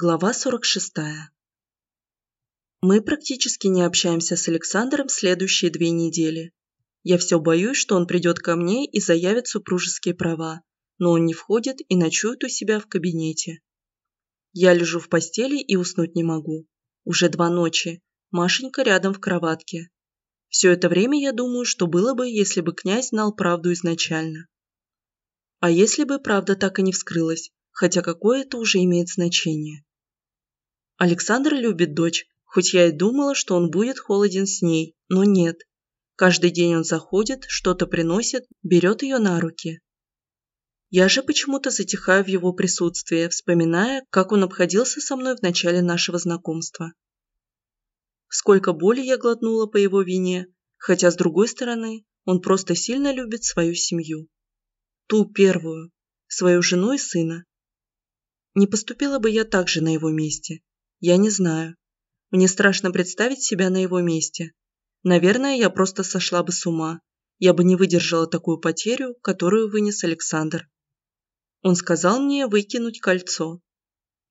Глава 46. Мы практически не общаемся с Александром следующие две недели. Я все боюсь, что он придет ко мне и заявит супружеские права, но он не входит и ночует у себя в кабинете. Я лежу в постели и уснуть не могу. Уже два ночи. Машенька рядом в кроватке. Все это время я думаю, что было бы, если бы князь знал правду изначально. А если бы правда так и не вскрылась, хотя какое это уже имеет значение. Александр любит дочь, хоть я и думала, что он будет холоден с ней, но нет. Каждый день он заходит, что-то приносит, берет ее на руки. Я же почему-то затихаю в его присутствии, вспоминая, как он обходился со мной в начале нашего знакомства. Сколько боли я глотнула по его вине, хотя, с другой стороны, он просто сильно любит свою семью. Ту первую, свою жену и сына. Не поступила бы я так же на его месте. Я не знаю. Мне страшно представить себя на его месте. Наверное, я просто сошла бы с ума. Я бы не выдержала такую потерю, которую вынес Александр. Он сказал мне выкинуть кольцо.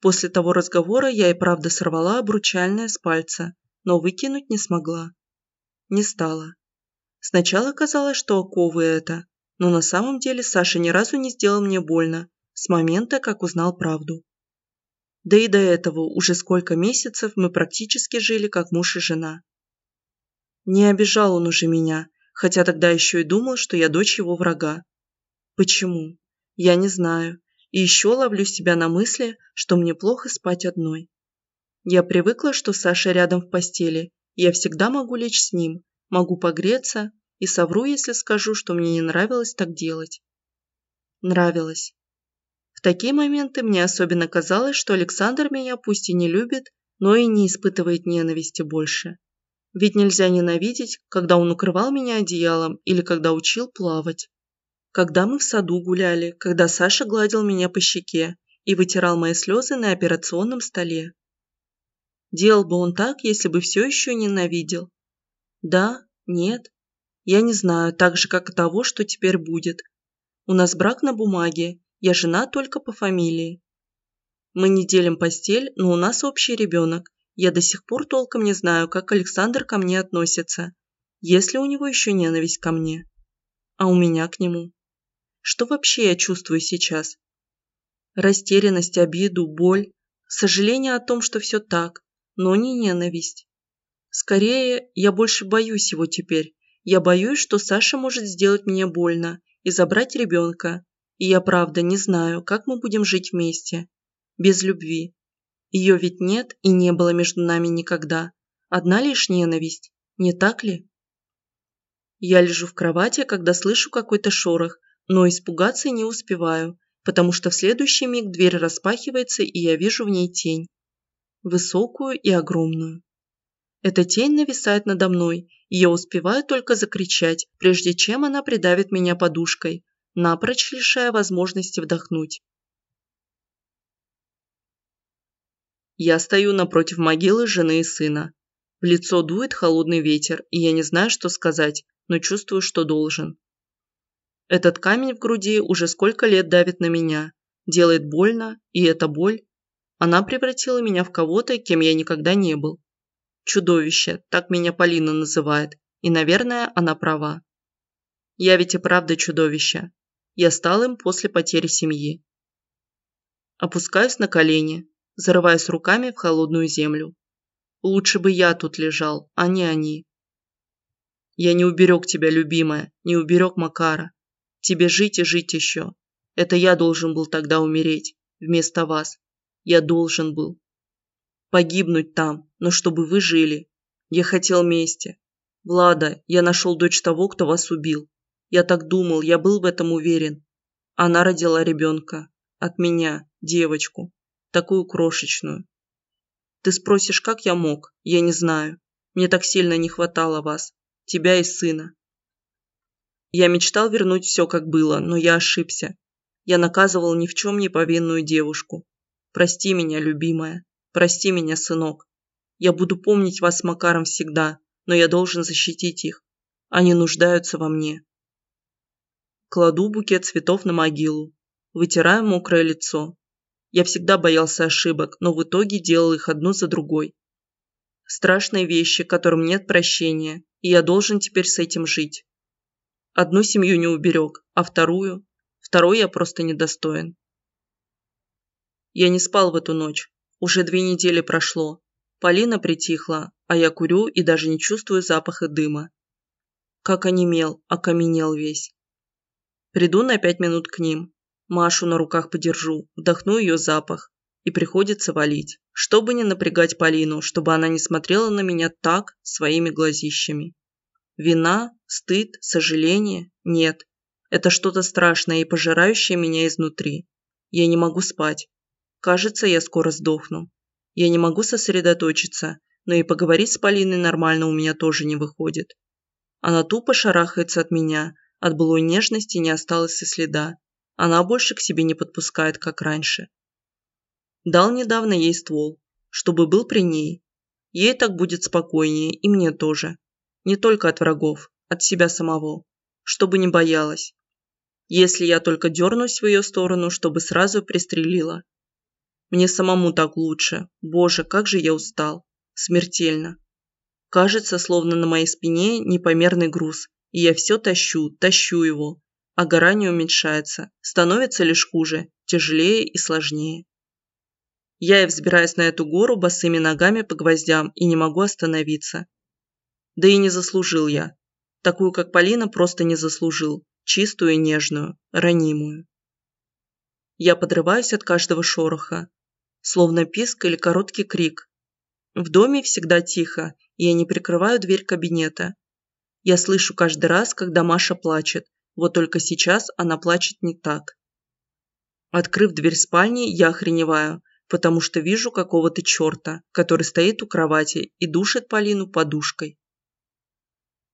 После того разговора я и правда сорвала обручальное с пальца, но выкинуть не смогла. Не стала. Сначала казалось, что оковы это, но на самом деле Саша ни разу не сделал мне больно, с момента, как узнал правду. Да и до этого уже сколько месяцев мы практически жили как муж и жена. Не обижал он уже меня, хотя тогда еще и думал, что я дочь его врага. Почему? Я не знаю. И еще ловлю себя на мысли, что мне плохо спать одной. Я привыкла, что Саша рядом в постели, я всегда могу лечь с ним, могу погреться и совру, если скажу, что мне не нравилось так делать. Нравилось. В такие моменты мне особенно казалось, что Александр меня пусть и не любит, но и не испытывает ненависти больше. Ведь нельзя ненавидеть, когда он укрывал меня одеялом или когда учил плавать. Когда мы в саду гуляли, когда Саша гладил меня по щеке и вытирал мои слезы на операционном столе. Делал бы он так, если бы все еще ненавидел? Да? Нет? Я не знаю, так же, как и того, что теперь будет. У нас брак на бумаге, я жена только по фамилии. Мы не делим постель, но у нас общий ребенок. Я до сих пор толком не знаю, как Александр ко мне относится. Если у него еще ненависть ко мне. А у меня к нему. Что вообще я чувствую сейчас? Растерянность, обиду, боль, сожаление о том, что все так, но не ненависть. Скорее, я больше боюсь его теперь. Я боюсь, что Саша может сделать мне больно и забрать ребенка, и я правда не знаю, как мы будем жить вместе. Без любви. Ее ведь нет и не было между нами никогда. Одна лишь ненависть. Не так ли? Я лежу в кровати, когда слышу какой-то шорох, но испугаться не успеваю, потому что в следующий миг дверь распахивается, и я вижу в ней тень. Высокую и огромную. Эта тень нависает надо мной, и я успеваю только закричать, прежде чем она придавит меня подушкой, напрочь лишая возможности вдохнуть. Я стою напротив могилы жены и сына. В лицо дует холодный ветер, и я не знаю, что сказать, но чувствую, что должен. Этот камень в груди уже сколько лет давит на меня, делает больно, и эта боль, она превратила меня в кого-то, кем я никогда не был. Чудовище, так меня Полина называет, и, наверное, она права. Я ведь и правда чудовище, я стал им после потери семьи. Опускаюсь на колени, зарываясь руками в холодную землю. Лучше бы я тут лежал, а не они. Я не уберег тебя, любимая, не уберег Макара. Тебе жить и жить еще. Это я должен был тогда умереть, вместо вас. Я должен был. Погибнуть там, но чтобы вы жили. Я хотел мести. Влада, я нашел дочь того, кто вас убил. Я так думал, я был в этом уверен. Она родила ребенка. От меня, девочку. Такую крошечную. Ты спросишь, как я мог? Я не знаю. Мне так сильно не хватало вас. Тебя и сына. Я мечтал вернуть все, как было, но я ошибся. Я наказывал ни в чем не повинную девушку. Прости меня, любимая. Прости меня, сынок. Я буду помнить вас с Макаром всегда, но я должен защитить их. Они нуждаются во мне. Кладу букет цветов на могилу. Вытираю мокрое лицо. Я всегда боялся ошибок, но в итоге делал их одну за другой. Страшные вещи, которым нет прощения, и я должен теперь с этим жить. Одну семью не уберег, а вторую? Второй я просто недостоин. Я не спал в эту ночь. Уже две недели прошло. Полина притихла, а я курю и даже не чувствую запаха дыма. Как онемел, окаменел весь. Приду на пять минут к ним. Машу на руках подержу, вдохну ее запах. И приходится валить, чтобы не напрягать Полину, чтобы она не смотрела на меня так, своими глазищами. Вина, стыд, сожаление? Нет. Это что-то страшное и пожирающее меня изнутри. Я не могу спать. Кажется, я скоро сдохну. Я не могу сосредоточиться, но и поговорить с Полиной нормально у меня тоже не выходит. Она тупо шарахается от меня, от былой нежности не осталось и следа. Она больше к себе не подпускает, как раньше. Дал недавно ей ствол, чтобы был при ней. Ей так будет спокойнее, и мне тоже. Не только от врагов, от себя самого. Чтобы не боялась. Если я только дернусь в ее сторону, чтобы сразу пристрелила. Мне самому так лучше. Боже, как же я устал. Смертельно. Кажется, словно на моей спине непомерный груз, и я все тащу, тащу его, а гора не уменьшается, становится лишь хуже, тяжелее и сложнее. Я и взбираюсь на эту гору босыми ногами по гвоздям и не могу остановиться. Да и не заслужил я. Такую, как Полина, просто не заслужил. Чистую и нежную, ранимую. Я подрываюсь от каждого шороха, словно писк или короткий крик. В доме всегда тихо, и я не прикрываю дверь кабинета. Я слышу каждый раз, когда Маша плачет, вот только сейчас она плачет не так. Открыв дверь спальни, я охреневаю, потому что вижу какого-то черта, который стоит у кровати и душит Полину подушкой.